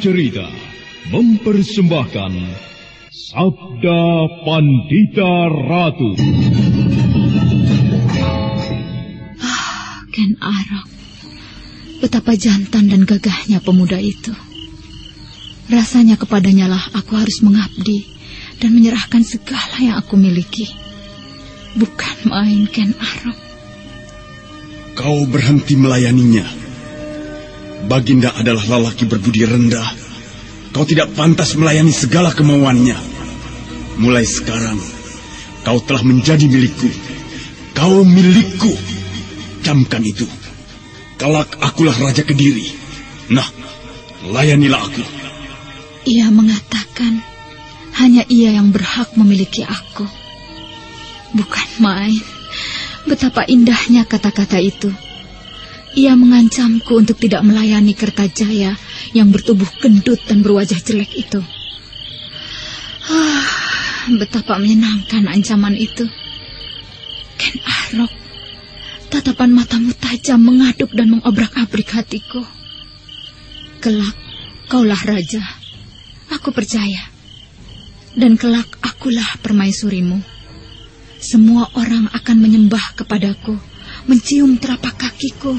Cerita mempersembahkan Sabda Pandita Ratu. Ah, Ken Arok. Betapa jantan dan gagahnya pemuda itu. Rasanya kepadanya lah aku harus mengabdi dan menyerahkan segala yang aku miliki. Bukan main Ken Arok. Kau berhenti melayaninya. Baginda adalah lelaki berbudi rendah. Kau tidak pantas melayani segala kemauannya. Mulai sekarang, kau telah menjadi milikku. Kau milikku. Camkan itu. Kelak akulah Raja Kediri. Nah, layanilah aku. Ia mengatakan hanya ia yang berhak memiliki aku. Bukan main. Betapa indahnya kata-kata itu. Ia mengancamku untuk tidak melayani Kertajaya yang bertubuh gendut dan berwajah jelek itu. Ah, betapa menyenangkan ancaman itu. Ken Arok, tatapan matamu tajam mengaduk dan mengobrak-abrik hatiku. Kelak, kaulah raja. Aku percaya. Dan kelak akulah permaisurimu. Semua orang akan menyembah kepadaku, mencium telapak kakiku.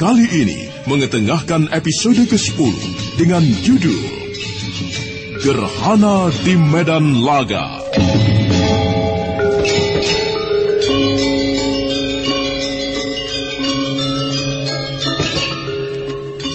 kali ini mengetengahkan episode ke-10 dengan judul Gerhana di Medan Laga.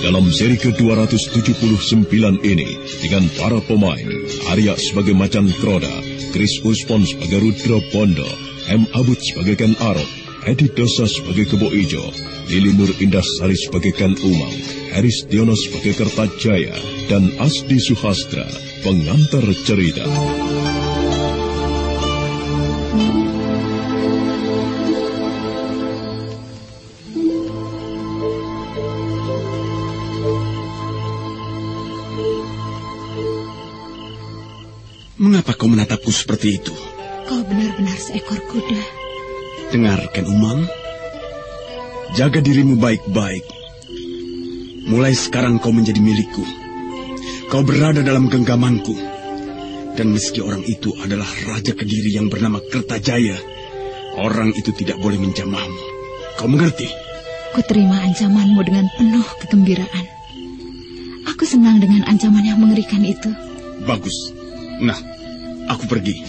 Dalam seri ke-279 ini, dengan para pemain, Arya sebagai Macan Kroda, Chris Uspon sebagai Rudra Bondo, M. Abud sebagai Ken Arok, Edi Dosa sebagai Kebo Ijo, Lili Nur Indah Sari sebagai Ken Umang, Haris Diono sebagai Kertajaya, dan Asdi Suhastra, pengantar cerita. Mengapa kau menatapku seperti itu? Dengarkan, Umang. Jaga dirimu baik-baik. Mulai sekarang kau menjadi milikku. Kau berada dalam genggamanku. Dan meski orang itu adalah Raja Kediri yang bernama Kertajaya, orang itu tidak boleh menjamahmu. Kau mengerti? Ku terima ancamanmu dengan penuh kegembiraan. Aku senang dengan ancaman yang mengerikan itu. Bagus. Nah, aku pergi.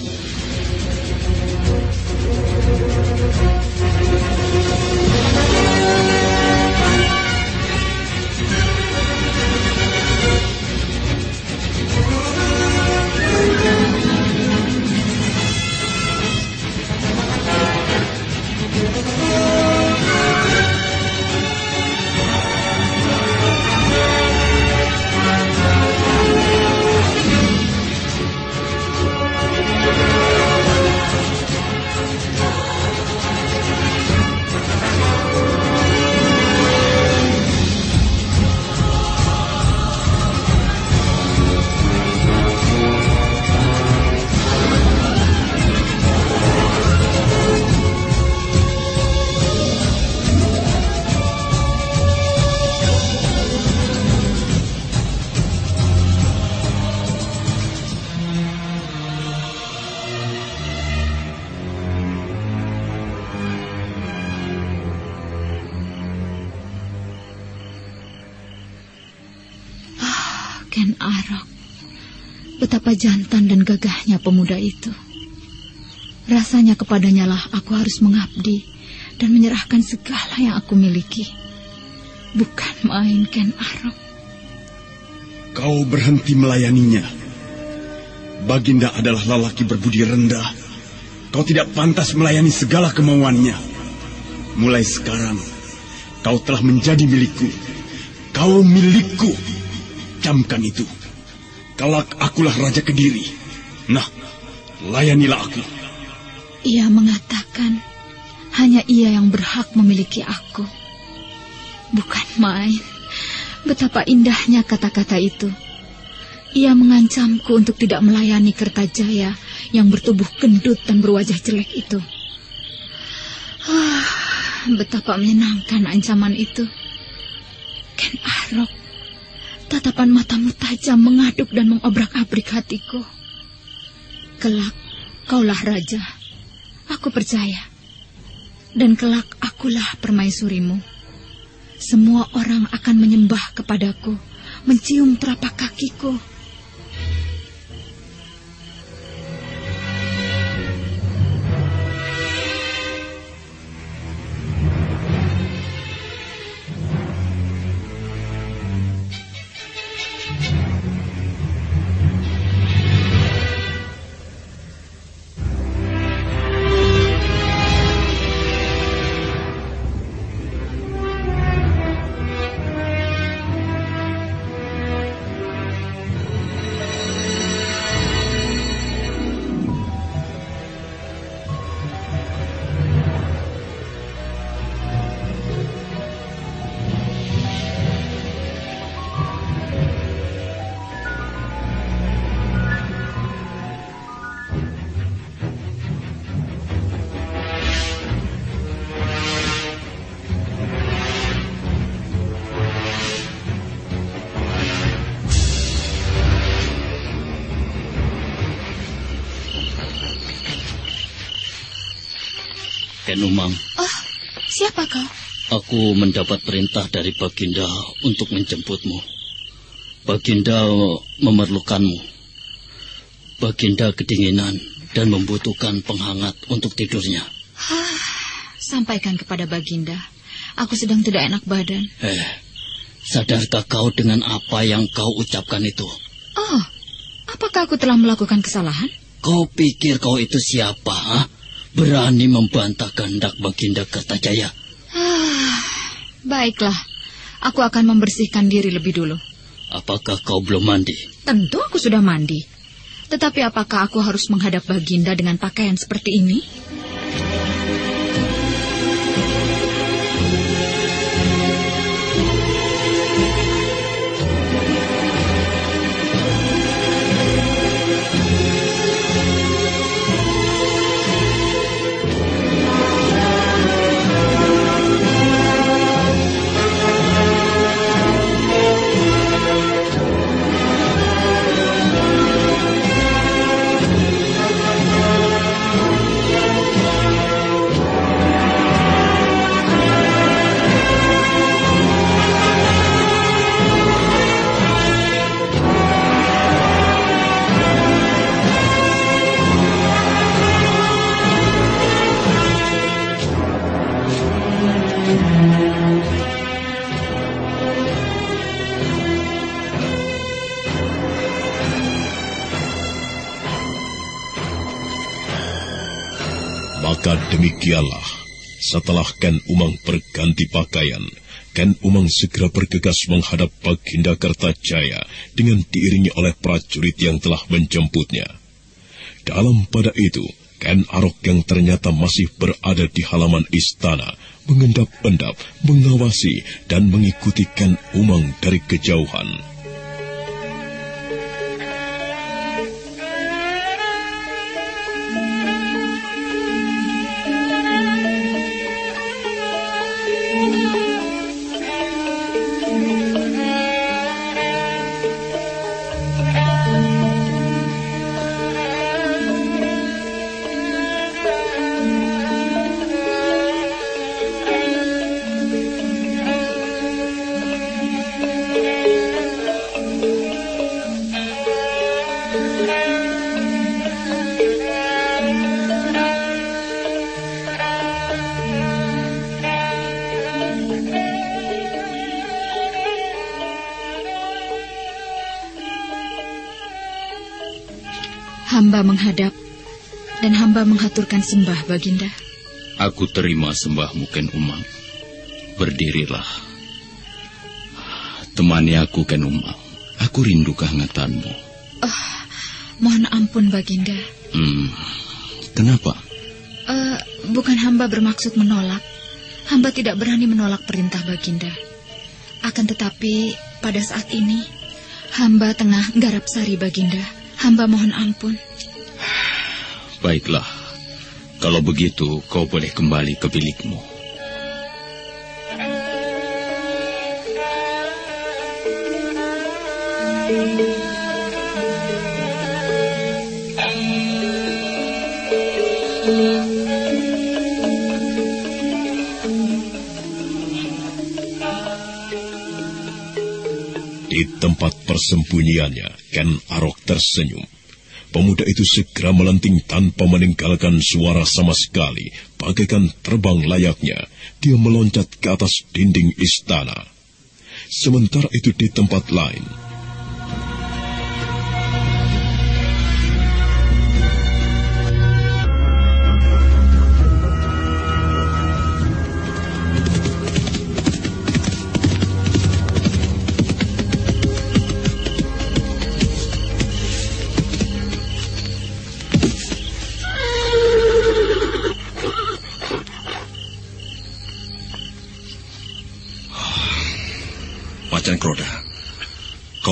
Harus mengabdi dan menyerahkan segala yang aku miliki. Bukan main Ken Arok. Kau berhenti melayaninya. Baginda adalah lelaki berbudi rendah. Kau tidak pantas melayani segala kemauannya. Mulai sekarang, kau telah menjadi milikku. Kau milikku. Camkan itu. Kelak akulah Raja Kediri. Nah, layanilah aku. Ia mengatakan hanya ia yang berhak memiliki aku. Bukan main. Betapa indahnya kata-kata itu. Ia mengancamku untuk tidak melayani Kertajaya yang bertubuh gendut dan berwajah jelek itu. Ah, betapa menyenangkan ancaman itu. Ken Arok, tatapan matamu tajam mengaduk dan mengobrak-abrik hatiku. Kelak, kaulah raja. Aku percaya. Dan kelak akulah permaisurimu. Semua orang akan menyembah kepadaku, mencium telapak kakiku. Ken Umang. Oh, siapa kau? Aku mendapat perintah dari Baginda untuk menjemputmu. Baginda memerlukanmu. Baginda kedinginan dan membutuhkan penghangat untuk tidurnya. Hah, sampaikan kepada Baginda. Aku sedang tidak enak badan. Eh, sadarkah kau dengan apa yang kau ucapkan itu? Oh, apakah aku telah melakukan kesalahan? Kau pikir kau itu siapa, ha? Berani membantah kehendak Baginda Kertajaya. Ah, baiklah. Aku akan membersihkan diri lebih dulu. Apakah kau belum mandi? Tentu aku sudah mandi. Tetapi apakah aku harus menghadap Baginda dengan pakaian seperti ini? Setelah Ken Umang berganti pakaian, Ken Umang segera bergegas menghadap Baginda Kertajaya dengan diiringi oleh prajurit yang telah menjemputnya. Dalam pada itu, Ken Arok yang ternyata masih berada di halaman istana, mengendap-endap, mengawasi, dan mengikuti Ken Umang dari kejauhan. Hamba menghaturkan sembah, Baginda. Aku terima sembahmu, Ken Umang. Berdirilah. Temani aku, Ken Umang. Aku rindu kehangatanmu. Oh, mohon ampun, Baginda. Hmm, kenapa? Uh, bukan hamba bermaksud menolak. Hamba tidak berani menolak perintah Baginda. Akan tetapi, pada saat ini, hamba tengah garap sari Baginda. Hamba mohon ampun. Baiklah. Kalau begitu, kau boleh kembali ke bilikmu. Di tempat persembunyiannya, Ken Arok tersenyum. Pemuda itu segera melenting tanpa meninggalkan suara sama sekali. Bagaikan terbang layaknya, dia meloncat ke atas dinding istana. Sementara itu di tempat lain,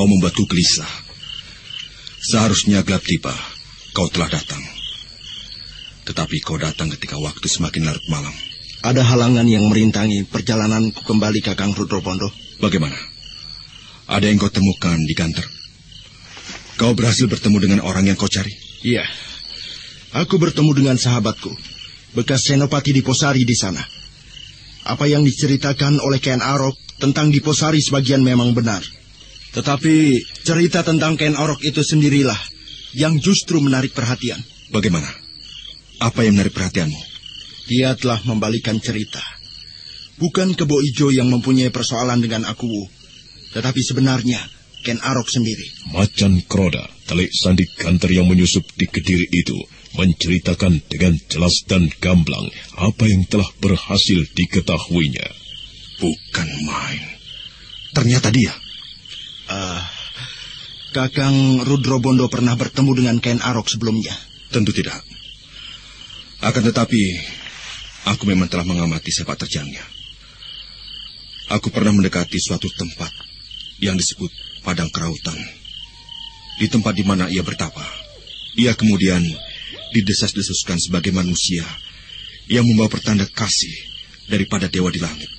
kau membuatku gelisah. Seharusnya gelap tiba, kau telah datang. Tetapi kau datang ketika waktu semakin larut malam. Ada halangan yang merintangi perjalananku kembali Kakang Rudro Pondo. Bagaimana? Ada yang kau temukan di kantor? Kau berhasil bertemu dengan orang yang kau cari? Iya. Aku bertemu dengan sahabatku, bekas senopati di Posari di sana. Apa yang diceritakan oleh Ken Arok tentang Diposari sebagian memang benar. Tetapi cerita tentang Ken Orok itu sendirilah yang justru menarik perhatian. Bagaimana? Apa yang menarik perhatianmu? Dia telah membalikan cerita. Bukan Kebo Ijo yang mempunyai persoalan dengan aku, tetapi sebenarnya Ken Arok sendiri. Macan Kroda, telik sandi kantor yang menyusup di kediri itu, menceritakan dengan jelas dan gamblang apa yang telah berhasil diketahuinya. Bukan main. Ternyata dia. Uh, Kakang Rudro Bondo pernah bertemu dengan Ken Arok sebelumnya. Tentu tidak. Akan tetapi, aku memang telah mengamati sepak terjangnya. Aku pernah mendekati suatu tempat yang disebut Padang Kerautan. Di tempat di mana ia bertapa, ia kemudian didesas-desuskan sebagai manusia yang membawa pertanda kasih daripada dewa di langit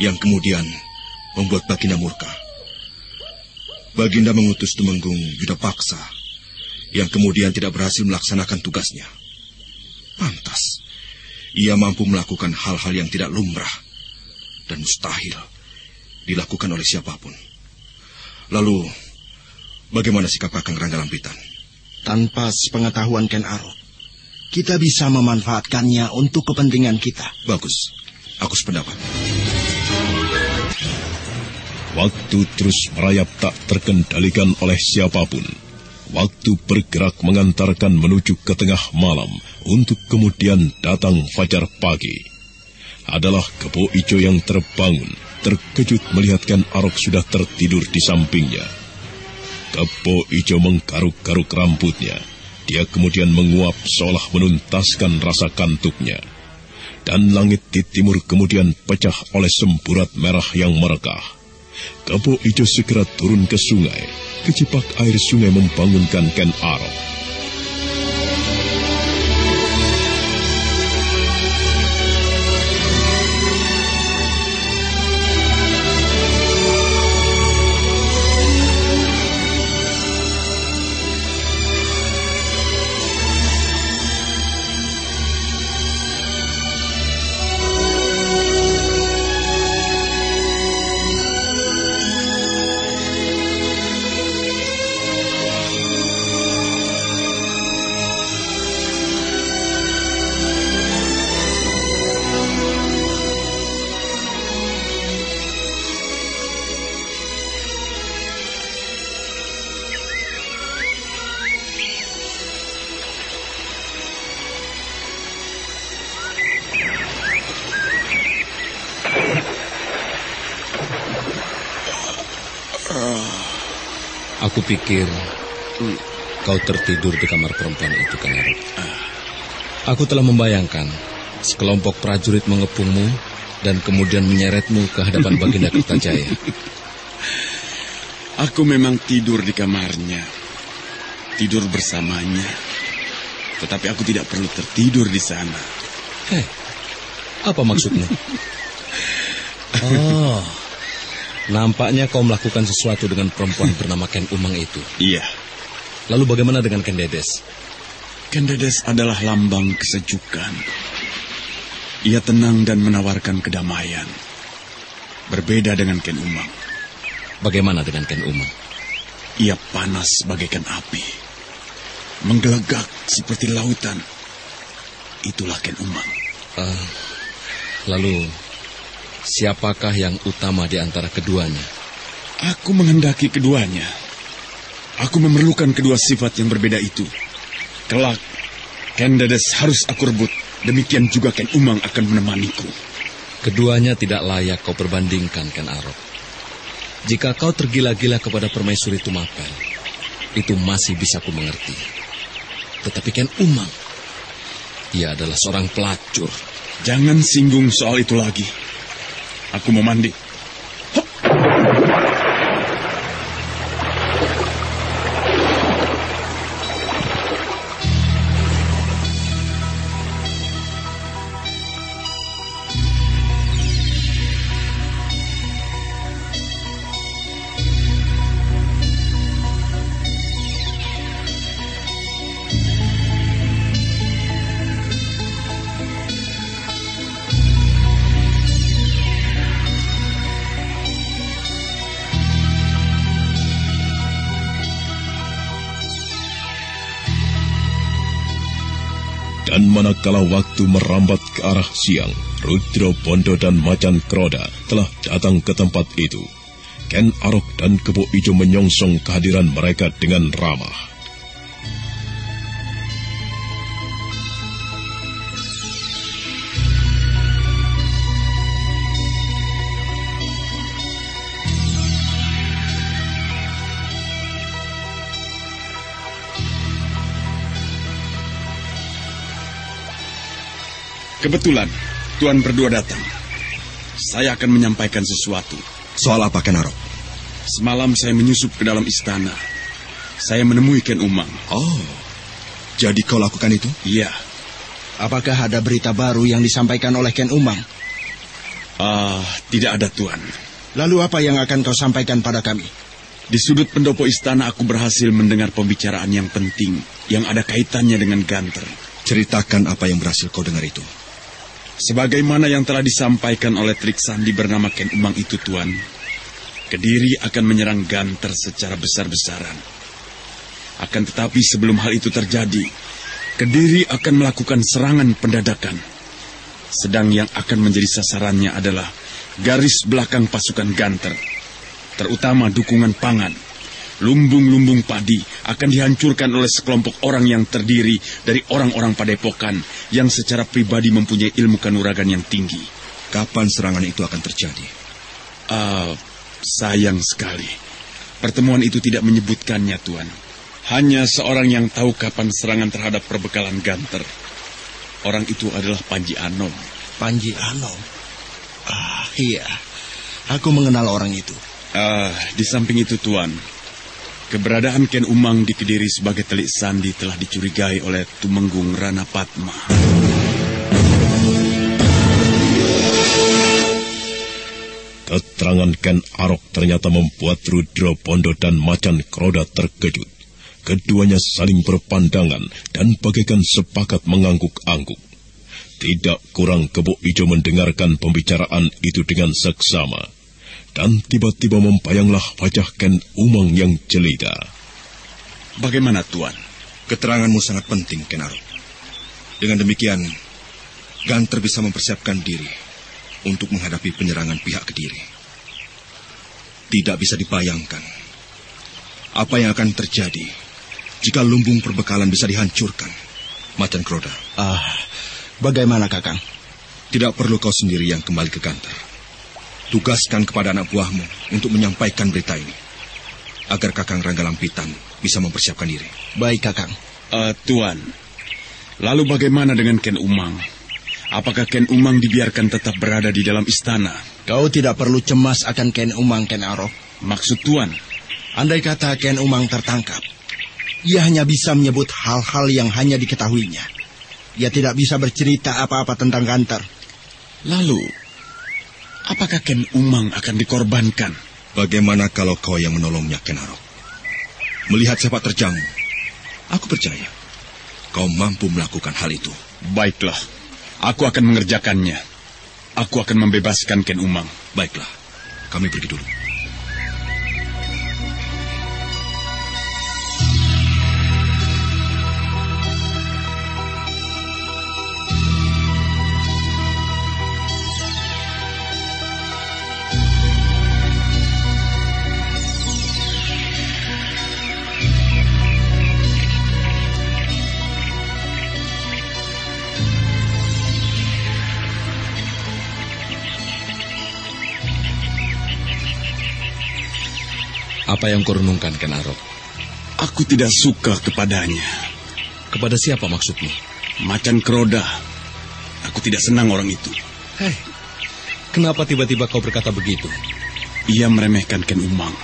yang kemudian membuat Baginda murka. Baginda mengutus Tumenggung Yuda Paksa yang kemudian tidak berhasil melaksanakan tugasnya. Pantas, ia mampu melakukan hal-hal yang tidak lumrah dan mustahil dilakukan oleh siapa pun. Lalu, bagaimana sikap Kakang Rangga Lampitan? Tanpa sepengetahuan Ken Arok, kita bisa memanfaatkannya untuk kepentingan kita. Bagus, aku sependapat. Waktu terus merayap tak terkendalikan oleh siapa pun. Waktu bergerak mengantarkan menuju ke tengah malam untuk kemudian datang fajar pagi. Adalah Kebo Ijo yang terbangun, terkejut melihat Ken Arok sudah tertidur di sampingnya. Kebo Ijo menggaruk-garuk rambutnya. Dia kemudian menguap seolah menuntaskan rasa kantuknya. Dan langit di timur kemudian pecah oleh semburat merah yang merekah. Kapo Ijo segera turun ke sungai. Kecipak air sungai membangunkan Ken Arok. Pikir kau tertidur di kamar perempuan itu, kan Aku telah membayangkan sekelompok prajurit mengepungmu dan kemudian menyeretmu ke hadapan Baginda Kertajaya. Aku memang tidur di kamarnya. Tidur bersamanya. Tetapi aku tidak perlu tertidur di sana. Hei, apa maksudmu? Oh, nampaknya kau melakukan sesuatu dengan perempuan bernama Ken Umang itu. Iya. Lalu bagaimana dengan Ken Dedes? Ken Dedes adalah lambang kesejukan. Ia tenang dan menawarkan kedamaian. Berbeda dengan Ken Umang. Bagaimana dengan Ken Umang? Ia panas bagaikan api. Menggelegak seperti lautan. Itulah Ken Umang. Uh, lalu, siapakah yang utama di antara keduanya? Aku menghendaki keduanya. Aku memerlukan kedua sifat yang berbeda itu. Kelak, Ken Dedes harus aku rebut. Demikian juga Ken Umang akan menemaniku. Keduanya tidak layak kau perbandingkan, Ken Arok. Jika kau tergila-gila kepada permaisuri Tumapel, itu masih bisa ku mengerti. Tetapi Ken Umang, ia adalah seorang pelacur. Jangan singgung soal itu lagi. Aku mau mandi. Merambat ke arah siang, Rudro Bondo dan Macan Kroda telah datang ke tempat itu. Ken Arok dan Kebo Ijo menyongsong kehadiran mereka dengan ramah. Kebetulan, Tuan berdua datang. Saya akan menyampaikan sesuatu. Soal apa, Kenaro? Semalam saya menyusup ke dalam istana. Saya menemui Ken Umang. Oh, jadi kau lakukan itu? Iya. Apakah ada berita baru yang disampaikan oleh Ken Umang? Ah, uh, tidak ada, Tuan. Lalu apa yang akan kau sampaikan pada kami? Di sudut pendopo istana aku berhasil mendengar pembicaraan yang penting yang ada kaitannya dengan Ganter. Ceritakan apa yang berhasil kau dengar itu. Sebagaimana yang telah disampaikan oleh Trik Sandi bernama Ken Umang itu, Tuan. Kediri akan menyerang Ganter secara besar-besaran. Akan tetapi sebelum hal itu terjadi, Kediri akan melakukan serangan pendadakan. Sedang yang akan menjadi sasarannya adalah garis belakang pasukan Ganter, terutama dukungan pangan lumbung-lumbung padi akan dihancurkan oleh sekelompok orang yang terdiri dari orang-orang padepokan yang secara pribadi mempunyai ilmu kanuragan yang tinggi. Kapan serangan itu akan terjadi? Uh, sayang sekali. Pertemuan itu tidak menyebutkannya, Tuan. Hanya seorang yang tahu kapan serangan terhadap perbekalan Ganter. Orang itu adalah Panji Anom. Panji Anom? Ah, iya. Aku mengenal orang itu. Ah, di samping itu, Tuan, Keberadaan Ken Umang di Kediri sebagai telik sandi telah dicurigai oleh Tumenggung Rana Patma. Keterangan Ken Arok ternyata membuat Rudro Pondo dan Macan Kroda terkejut. Keduanya saling berpandangan dan bagaikan sepakat mengangguk-angguk. Tidak kurang kebo ijo mendengarkan pembicaraan itu dengan seksama dan tiba-tiba membayanglah wajah Ken Umang yang jelita. Bagaimana, Tuan? Keteranganmu sangat penting, Ken Arok. Dengan demikian, Ganter bisa mempersiapkan diri untuk menghadapi penyerangan pihak Kediri. Tidak bisa dibayangkan apa yang akan terjadi jika lumbung perbekalan bisa dihancurkan. Macan Kroda. Ah, bagaimana, Kakang? Tidak perlu kau sendiri yang kembali ke Ganter. Tugaskan kepada anak buahmu untuk menyampaikan berita ini. Agar Kakang Rangga Lampitan bisa mempersiapkan diri. Baik, Kakang. Uh, Tuan, lalu bagaimana dengan Ken Umang? Apakah Ken Umang dibiarkan tetap berada di dalam istana? Kau tidak perlu cemas akan Ken Umang, Ken Arok. Maksud Tuan? Andai kata Ken Umang tertangkap, ia hanya bisa menyebut hal-hal yang hanya diketahuinya. Ia tidak bisa bercerita apa-apa tentang Gantar. Lalu, apakah Ken Umang akan dikorbankan? Bagaimana kalau kau yang menolongnya, Ken Arok? Melihat sepak terjangmu, aku percaya kau mampu melakukan hal itu. Baiklah, aku akan mengerjakannya. Aku akan membebaskan Ken Umang. Baiklah, kami pergi dulu. Apa yang kau renungkan, Ken Arok? Aku tidak suka kepadanya. Kepada siapa maksudmu? Macan Kroda. Aku tidak senang orang itu. Hei, kenapa tiba-tiba kau berkata begitu? Ia meremehkan Ken Umang.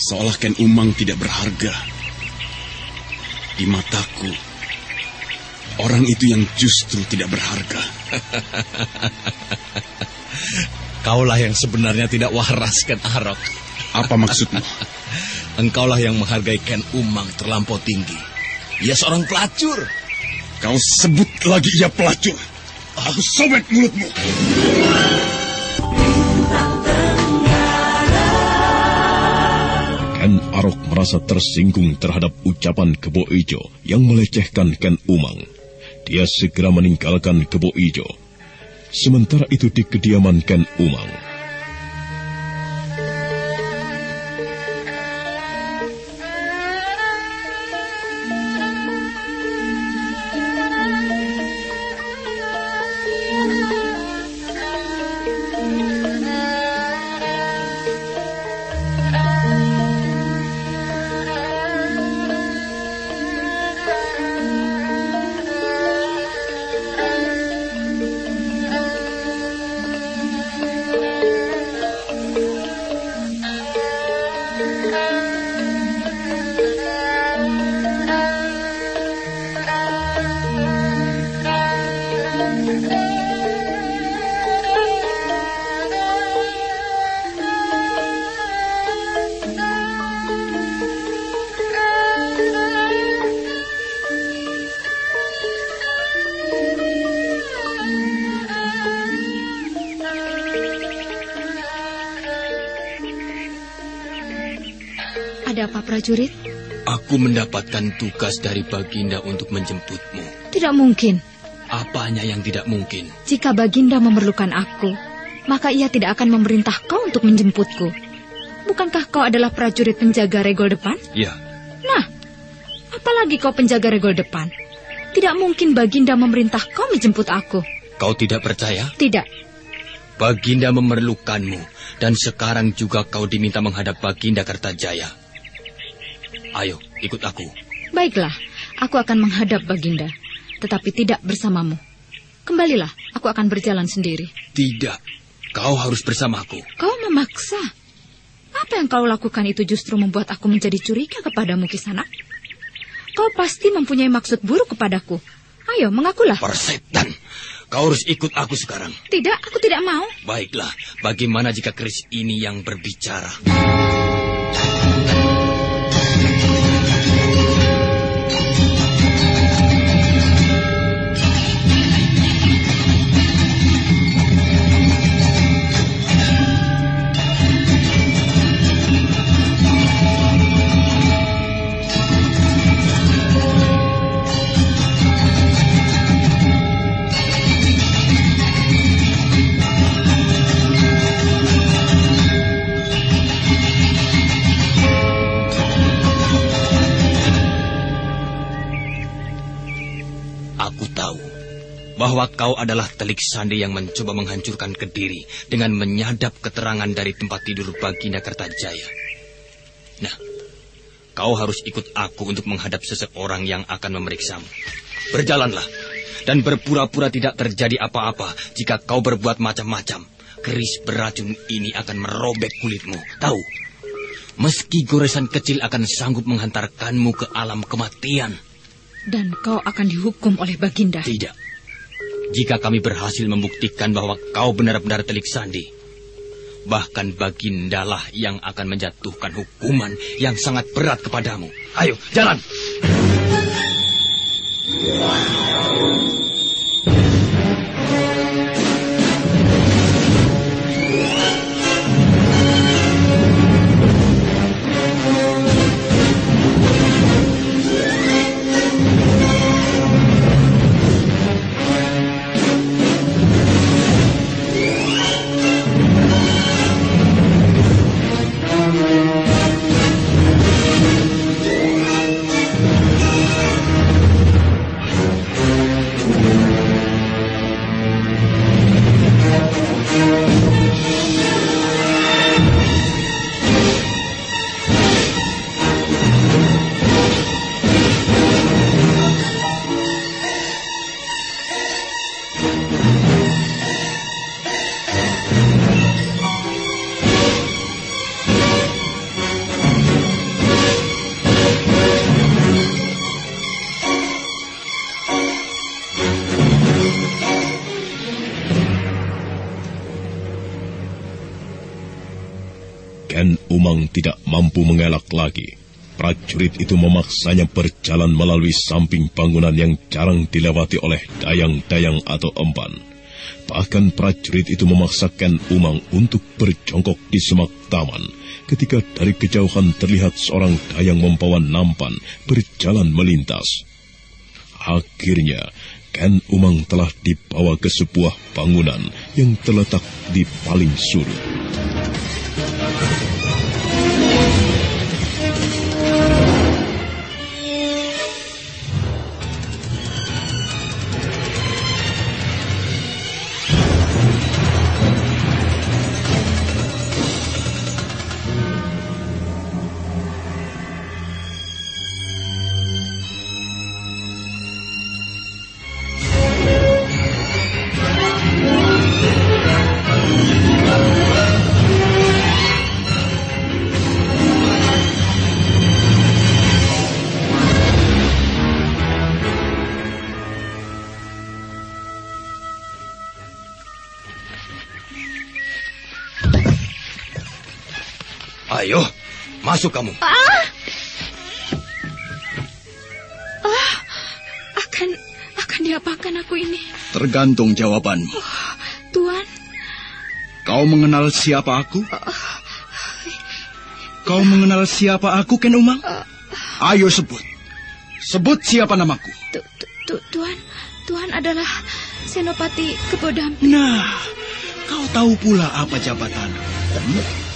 Seolah Ken Umang tidak berharga. Di mataku, orang itu yang justru tidak berharga. Kaulah yang sebenarnya tidak waras, Ken Arok. Apa maksudmu? Engkaulah yang menghargai Ken Umang terlampau tinggi. Ia seorang pelacur. Kau sebut lagi ia pelacur. Aku sobek mulutmu. Ken Arok merasa tersinggung terhadap ucapan Kebo Ijo yang melecehkan Ken Umang. Dia segera meninggalkan Kebo Ijo. Sementara itu di kediaman Ken Umang, Ada apa prajurit? Aku mendapatkan tugas dari Baginda untuk menjemputmu. Tidak mungkin. Apanya yang tidak mungkin? Jika Baginda memerlukan aku, maka ia tidak akan memerintah kau untuk menjemputku. Bukankah kau adalah prajurit penjaga regol depan? Ya, Nah, apalagi kau penjaga regol depan? Tidak mungkin Baginda memerintah kau menjemput aku. kau tidak percaya? Tidak. Baginda memerlukanmu, dan sekarang juga kau diminta menghadap Baginda Kertajaya. Ayo, ikut aku. Baiklah, aku akan menghadap Baginda, tetapi tidak bersamamu. Kembalilah, aku akan berjalan sendiri. Tidak, kau harus bersamaku. Kau memaksa. Apa yang kau lakukan itu justru membuat aku menjadi curiga kepadamu, Kisanak. Kau pasti mempunyai maksud buruk kepadaku. Ayo, mengakulah. Persetan, kau harus ikut aku sekarang. Tidak, aku tidak mau. Baiklah, bagaimana jika keris ini yang berbicara? Bahwa kau adalah telik sandi yang mencoba menghancurkan kediri dengan menyadap keterangan dari tempat tidur Baginda Kertajaya. Nah, kau harus ikut aku untuk menghadap seseorang yang akan memeriksamu. Berjalanlah, dan berpura-pura tidak terjadi apa-apa jika kau berbuat macam-macam. Keris beracun ini akan merobek kulitmu, tahu? Meski goresan kecil akan sanggup menghantarkanmu ke alam kematian. Dan kau akan dihukum oleh Baginda. Tidak. Jika kami berhasil membuktikan bahwa kau benar-benar telik sandi, bahkan Bagindalah yang akan menjatuhkan hukuman yang sangat berat kepadamu. Ayo, jalan! Ken mengelak lagi. Prajurit itu memaksanya berjalan melalui samping bangunan yang jarang dilewati oleh dayang-dayang atau empan. Bahkan prajurit itu memaksakan Umang untuk berjongkok di semak taman ketika dari kejauhan terlihat seorang dayang membawa nampan berjalan melintas. Akhirnya, Ken Umang telah dibawa ke sebuah bangunan yang terletak di paling sudut. Masuk kamu. Ah! Ah, akan akan diapakan aku ini? Tergantung jawabanmu. Tuan, Kau mengenal siapa aku? Kau mengenal siapa aku, Ken Umang? Ayo sebut. Sebut siapa namaku. tu- tu- tu- Tuan, Tuan adalah Senopati Kebodampi. Nah, kau tahu pula apa jabatan.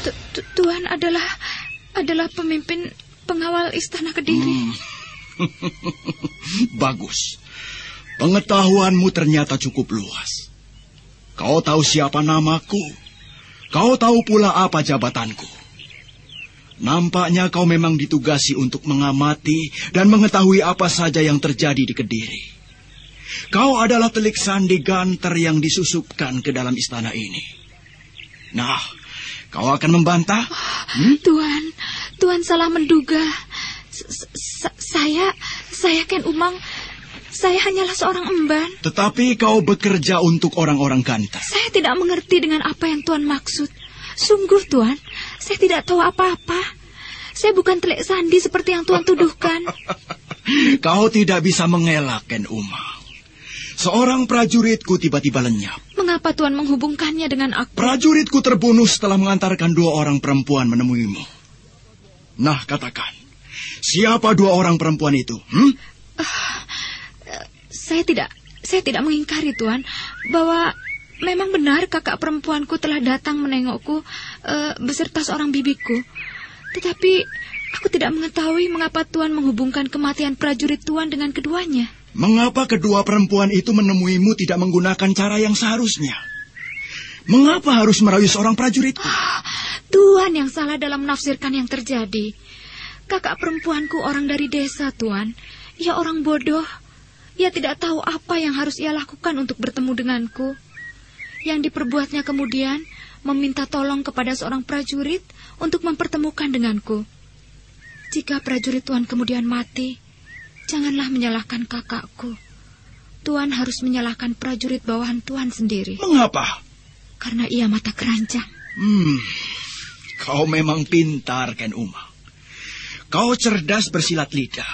Tu- tu- Tuan adalah adalah pemimpin pengawal istana Kediri. Bagus. Pengetahuanmu ternyata cukup luas. Kau tahu siapa namaku. Kau tahu pula apa jabatanku. Nampaknya kau memang ditugasi untuk mengamati dan mengetahui apa saja yang terjadi di Kediri. Kau adalah telik sandi ganter yang disusupkan ke dalam istana ini. Nah, kau akan membantah? Hmm? Tuan, Tuan salah menduga. S- s- saya, saya Ken Umang, saya hanyalah seorang emban. Tetapi kau bekerja untuk orang-orang ganter. Saya tidak mengerti dengan apa yang Tuan maksud. Sungguh, Tuan, saya tidak tahu apa-apa. Saya bukan telik sandi seperti yang Tuan tuduhkan. Kau tidak bisa mengelak, Ken Umang. Seorang prajuritku tiba-tiba lenyap. Mengapa Tuan menghubungkannya dengan aku? Prajuritku terbunuh setelah mengantarkan dua orang perempuan menemuimu. Nah, katakan. Siapa dua orang perempuan itu? Hmm? Saya tidak, saya tidak mengingkari Tuan bahwa memang benar kakak perempuanku telah datang menengokku eh, beserta seorang bibiku. Tetapi aku tidak mengetahui mengapa Tuan menghubungkan kematian prajurit Tuan dengan keduanya. Mengapa kedua perempuan itu menemuimu tidak menggunakan cara yang seharusnya? Mengapa harus merayu seorang prajurit? Ah, Tuhan yang salah dalam menafsirkan yang terjadi. Kakak perempuanku orang dari desa, Tuan. Ia orang bodoh. Ia tidak tahu apa yang harus ia lakukan untuk bertemu denganku. Yang diperbuatnya kemudian meminta tolong kepada seorang prajurit untuk mempertemukan denganku. Jika prajurit Tuan kemudian mati, janganlah menyalahkan kakakku. Tuan harus menyalahkan prajurit bawahan Tuan sendiri. Mengapa? Karena ia mata keranjang. Hmm, kau memang pintar, Ken Uma. Kau cerdas bersilat lidah.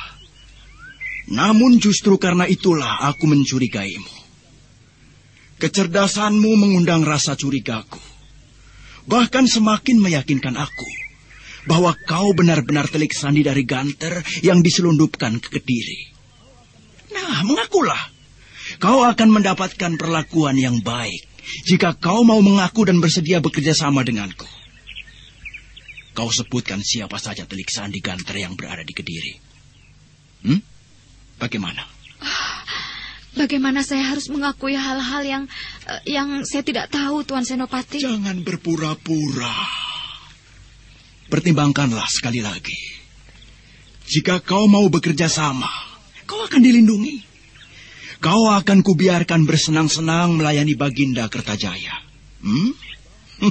Namun justru karena itulah aku mencurigaimu. Kecerdasanmu mengundang rasa curigaku. Bahkan semakin meyakinkan aku bahwa kau benar-benar telik sandi dari ganter yang diselundupkan ke Kediri. Nah, mengakulah. Kau akan mendapatkan perlakuan yang baik jika kau mau mengaku dan bersedia bekerja sama denganku. Kau sebutkan siapa saja telik sandi ganter yang berada di Kediri. Hmm? Bagaimana? Bagaimana saya harus mengakui hal-hal yang uh, yang saya tidak tahu, Tuan Senopati? Jangan berpura-pura. Pertimbangkanlah sekali lagi. Jika kau mau bekerja sama, kau akan dilindungi. Kau akan kubiarkan bersenang-senang melayani Baginda Kertajaya. Hmm?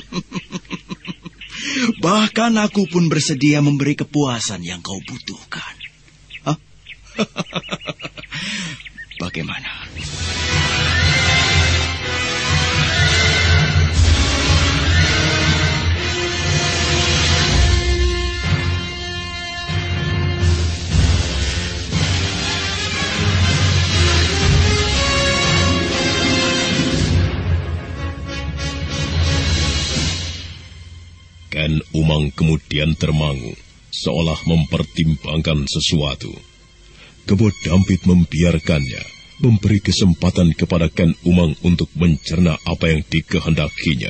Bahkan aku pun bersedia memberi kepuasan yang kau butuhkan. Kemudian termangu, seolah mempertimbangkan sesuatu. Kebo Dampit membiarkannya, memberi kesempatan kepada Ken Umang untuk mencerna apa yang dikehendakinya.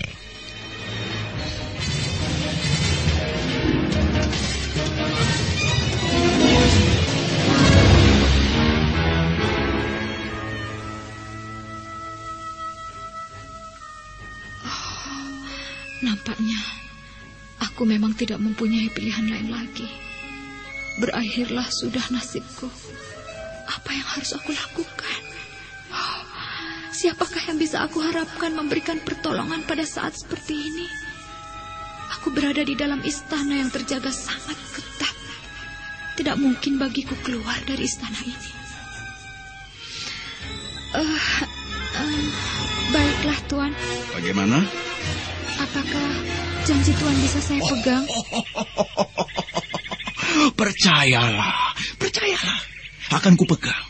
Tidak mempunyai pilihan lain lagi. Berakhirlah sudah nasibku. Apa yang harus aku lakukan? Oh, siapakah yang bisa aku harapkan memberikan pertolongan pada saat seperti ini? Aku berada di dalam istana yang terjaga sangat ketat. Tidak mungkin bagiku keluar dari istana ini. Uh, uh, baiklah, Tuan. Bagaimana? Apakah janji Tuan bisa saya pegang? Percayalah, percayalah. Akan kupegang.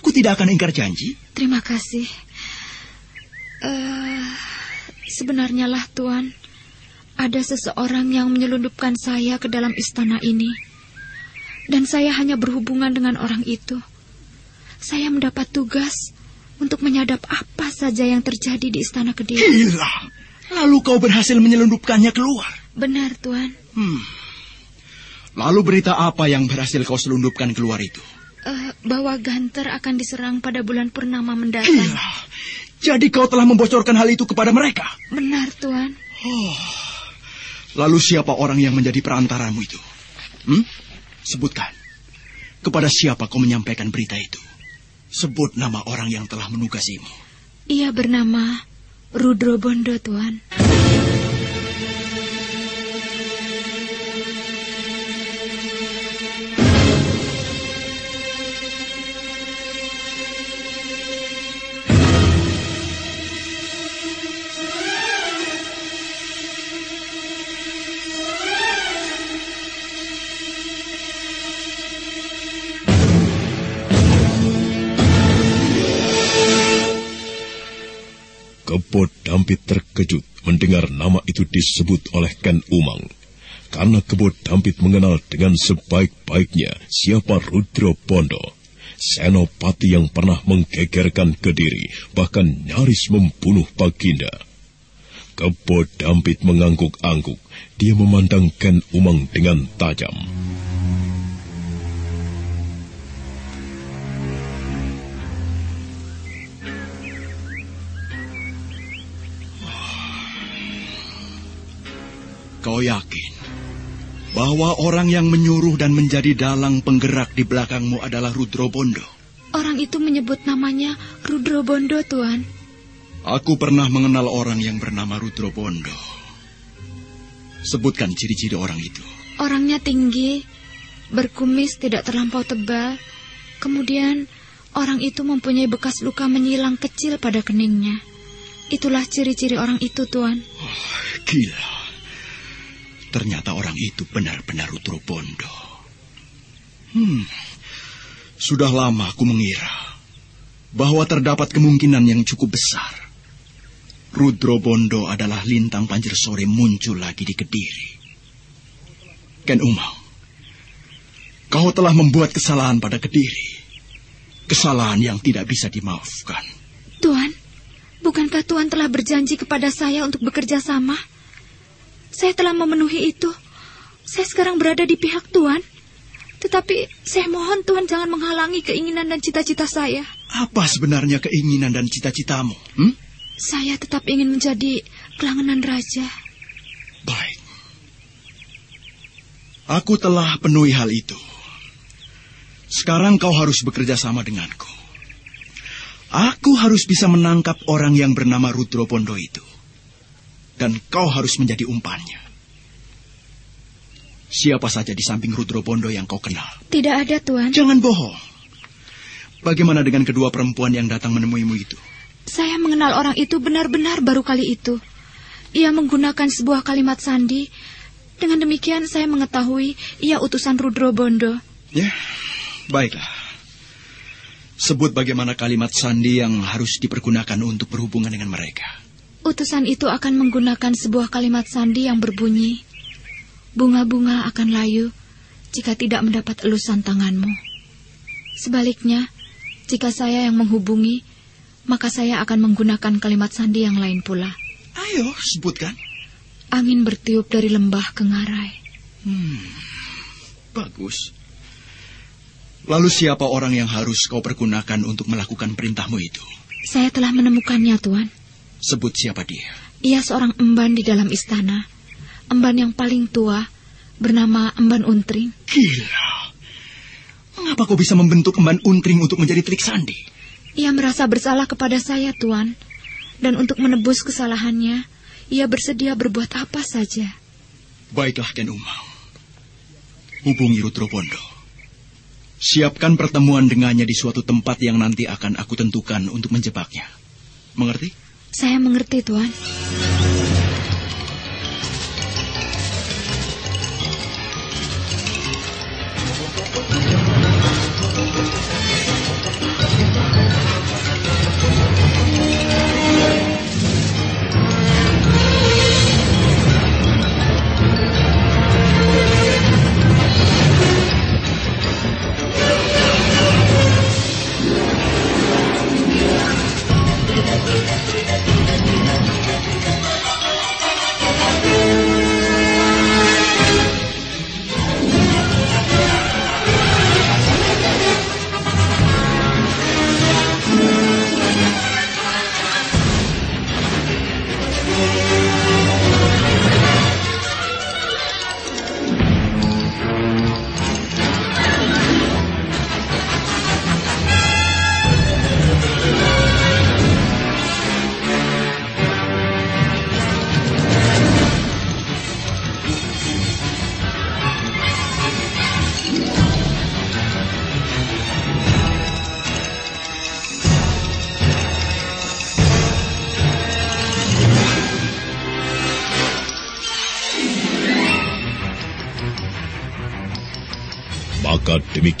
Aku tidak akan ingkar janji. Terima kasih. Uh, sebenarnya lah, Tuan. Ada seseorang yang menyelundupkan saya ke dalam istana ini. Dan saya hanya berhubungan dengan orang itu. Saya mendapat tugas untuk menyadap apa saja yang terjadi di istana Kediri. Gila! Lalu kau berhasil menyelundupkannya keluar? Benar, Tuan. Hmm. Lalu berita apa yang berhasil kau selundupkan keluar itu? Uh, bahwa Ganter akan diserang pada bulan purnama mendatang. Gila. Jadi kau telah membocorkan hal itu kepada mereka? Benar, Tuan. Oh. Lalu siapa orang yang menjadi perantaramu itu? Hmm? Sebutkan. Kepada siapa kau menyampaikan berita itu? Sebut nama orang yang telah menugasimu. Ia bernama Rudro Bondo, Tuan. Kebo Dampit terkejut mendengar nama itu disebut oleh Ken Umang. Karena Kebo Dampit mengenal dengan sebaik-baiknya siapa Rudro Bondo. Senopati yang pernah menggegerkan Kediri, bahkan nyaris membunuh Baginda. Kebo Dampit mengangguk-angguk, dia memandang Ken Umang dengan tajam. Kau yakin bahwa orang yang menyuruh dan menjadi dalang penggerak di belakangmu adalah Rudro Bondo? Orang itu menyebut namanya Rudro Bondo, Tuan. Aku pernah mengenal orang yang bernama Rudro Bondo. Sebutkan ciri-ciri orang itu. Orangnya tinggi, berkumis tidak terlampau tebal. Kemudian orang itu mempunyai bekas luka menyilang kecil pada keningnya. Itulah ciri-ciri orang itu, Tuan. Oh, gila. Ternyata orang itu benar-benar Rudro Bondo. Hmm, sudah lama aku mengira bahwa terdapat kemungkinan yang cukup besar. Rudro Bondo adalah lintang panjer sore muncul lagi di Kediri. Ken Umang, kau telah membuat kesalahan pada Kediri. Kesalahan yang tidak bisa dimaafkan. Tuan, bukankah Tuan telah berjanji kepada saya untuk bekerja sama? Saya telah memenuhi itu. Saya sekarang berada di pihak Tuan. Tetapi saya mohon Tuhan jangan menghalangi keinginan dan cita-cita saya. Apa sebenarnya keinginan dan cita-citamu? Hmm? Saya tetap ingin menjadi kelangenan raja. Baik. Aku telah penuhi hal itu. Sekarang kau harus bekerja sama denganku. Aku harus bisa menangkap orang yang bernama Rudro Pondo itu. Dan kau harus menjadi umpannya. Siapa saja di samping Rudro Bondo yang kau kenal? Tidak ada, Tuan. Jangan bohong. Bagaimana dengan kedua perempuan yang datang menemuimu itu? Saya mengenal orang itu benar-benar baru kali itu. Ia menggunakan sebuah kalimat sandi. Dengan demikian saya mengetahui ia utusan Rudro Bondo. Ya, baiklah. Sebut bagaimana kalimat sandi yang harus dipergunakan untuk berhubungan dengan mereka. Utusan itu akan menggunakan sebuah kalimat sandi yang berbunyi, Bunga-bunga akan layu jika tidak mendapat elusan tanganmu. Sebaliknya, jika saya yang menghubungi, maka saya akan menggunakan kalimat sandi yang lain pula. Ayo, sebutkan. Angin bertiup dari lembah ke ngarai. Hmm, bagus. Lalu siapa orang yang harus kau pergunakan untuk melakukan perintahmu itu? Saya telah menemukannya, Tuan. Sebut siapa dia. Ia seorang emban di dalam istana emban yang paling tua bernama Emban Untring. Gila. Mengapa kau bisa membentuk Emban Untring untuk menjadi telik sandi? Ia merasa bersalah kepada saya, Tuan. Dan untuk menebus kesalahannya, ia bersedia berbuat apa saja. Baiklah, Ken Umang. Hubungi Rudro Bondo. Siapkan pertemuan dengannya di suatu tempat yang nanti akan aku tentukan untuk menjebaknya. Mengerti? Saya mengerti, Tuan.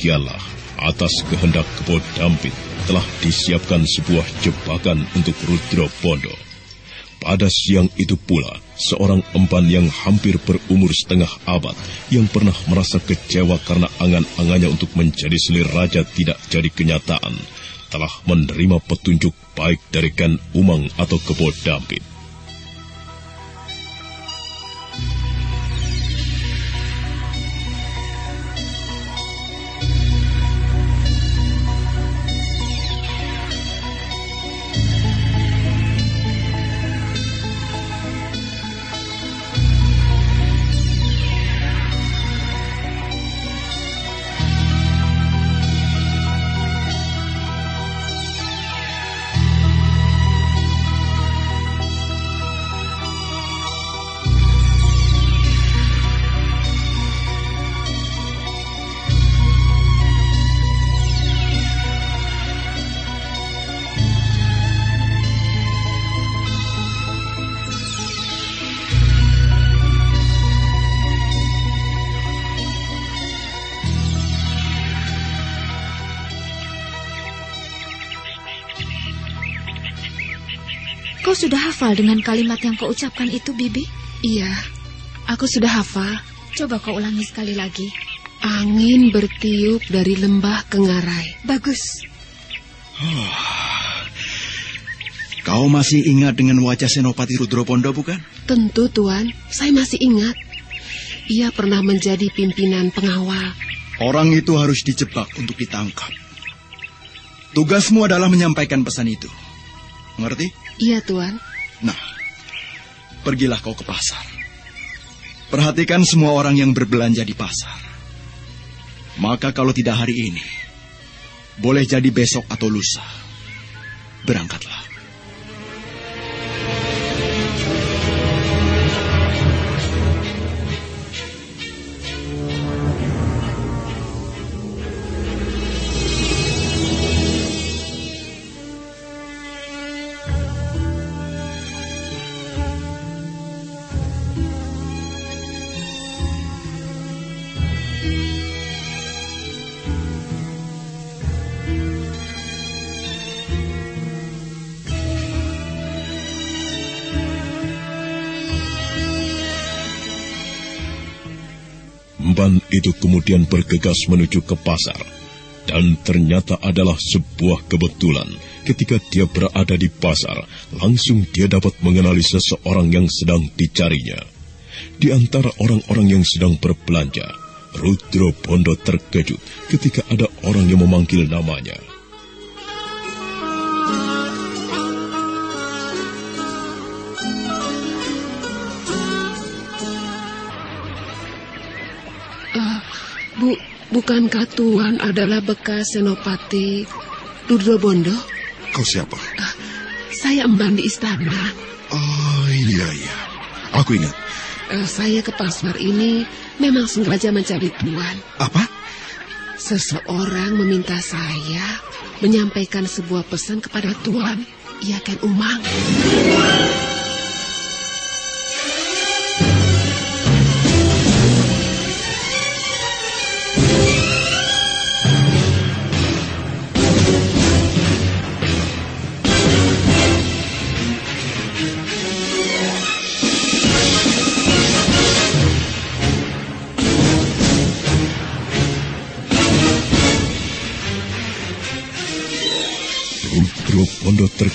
Demikianlah, atas kehendak Kebo Dampit telah disiapkan sebuah jebakan untuk Rudro Bondo. Pada siang itu pula, seorang empan yang hampir berumur setengah abad yang pernah merasa kecewa karena angan-angannya untuk menjadi selir raja tidak jadi kenyataan, telah menerima petunjuk baik dari Ken Umang atau Kebo Dampit. Sudah hafal dengan kalimat yang kau ucapkan itu, Bibi? Iya, aku sudah hafal. Coba kau ulangi sekali lagi. Angin bertiup dari lembah Kengarai. Bagus. Oh. Kau masih ingat dengan wajah Senopati Rudropondo, bukan? Tentu, Tuan. Saya masih ingat. Ia pernah menjadi pimpinan pengawal. Orang itu harus dijebak untuk ditangkap. Tugasmu adalah menyampaikan pesan itu. Mengerti? Iya, Tuan. Nah, pergilah kau ke pasar. Perhatikan semua orang yang berbelanja di pasar. Maka kalau tidak hari ini, boleh jadi besok atau lusa. Berangkatlah. Itu kemudian bergegas menuju ke pasar. Dan ternyata adalah sebuah kebetulan ketika dia berada di pasar, langsung dia dapat mengenali seseorang yang sedang dicarinya. Di antara orang-orang yang sedang berbelanja, Rudro Bondo terkejut ketika ada orang yang memanggil namanya. Bukankah Tuan adalah bekas Senopati Rudrobondo? Kau siapa? Uh, saya emban di istana. Oh iya iya, aku ingat. Uh, saya ke pasar ini memang sengaja mencari Tuan. Apa? Seseorang meminta saya menyampaikan sebuah pesan kepada Tuan. Iya kan, Umang?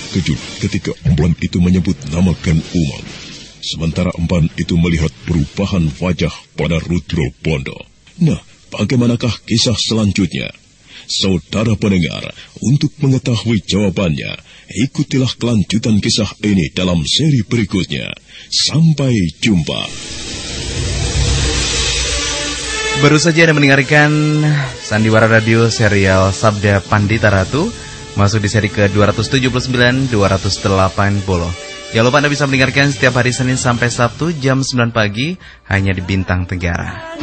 Terkejut ketika emban itu menyebut nama Ken Umang. Sementara emban itu melihat perubahan wajah pada Rudro Bondo. Nah, bagaimanakah kisah selanjutnya? Saudara pendengar, untuk mengetahui jawabannya, ikutilah kelanjutan kisah ini dalam seri berikutnya. Sampai jumpa. Baru saja Anda mendengarkan Sandiwara Radio serial Sabda Pandita Ratu Masuk di seri ke-279 280. Jangan lupa Anda bisa mendengarkan setiap hari Senin sampai Sabtu jam 9 pagi hanya di Bintang Tenggara.